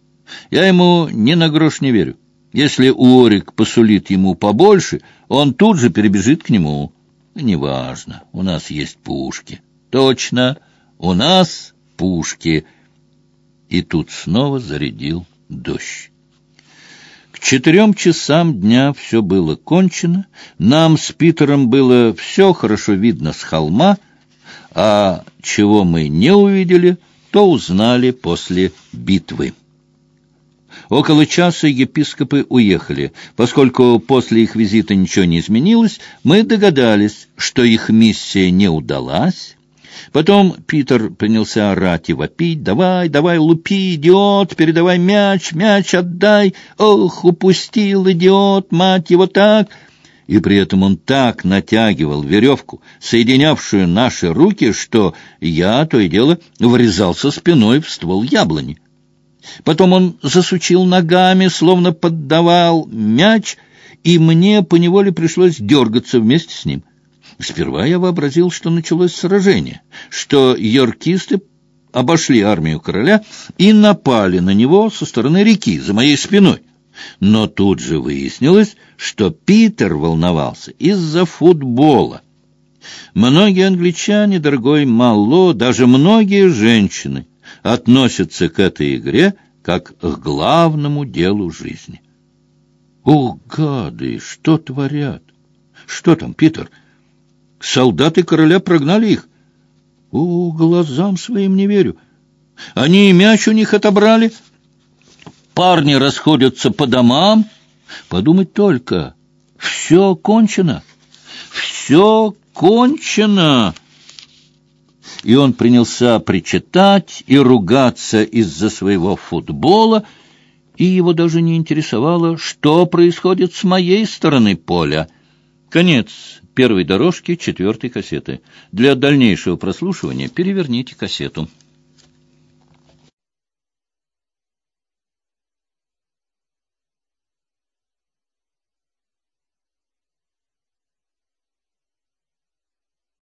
Я ему ни на грош не верю. Если Уорик посулит ему побольше, он тут же перебежит к нему. Неважно, у нас есть пушки. Точно, у нас пушки — и тут снова зарядил дождь. К четырем часам дня все было кончено, нам с Питером было все хорошо видно с холма, а чего мы не увидели, то узнали после битвы. Около часа епископы уехали. Поскольку после их визита ничего не изменилось, мы догадались, что их миссия не удалась, Потом Питер принялся орать и вопить. «Давай, давай, лупи, идиот! Передавай мяч, мяч отдай! Ох, упустил, идиот, мать его так!» И при этом он так натягивал веревку, соединявшую наши руки, что я, то и дело, врезался спиной в ствол яблони. Потом он засучил ногами, словно поддавал мяч, и мне поневоле пришлось дергаться вместе с ним. Сперва я вообразил, что началось сражение, что йоркисты обошли армию короля и напали на него со стороны реки, за моей спиной. Но тут же выяснилось, что Питер волновался из-за футбола. Многие англичане, дорогой Мало, даже многие женщины относятся к этой игре как к главному делу жизни. О, гады, что творят? Что там, Питер? Солдаты короля прогнали их. О, глазам своим не верю. Они и мяч у них отобрали. Парни расходятся по домам. Подумать только, все кончено. Все кончено. И он принялся причитать и ругаться из-за своего футбола, и его даже не интересовало, что происходит с моей стороны поля. Конец первой дорожки четвертой кассеты. Для дальнейшего прослушивания переверните кассету.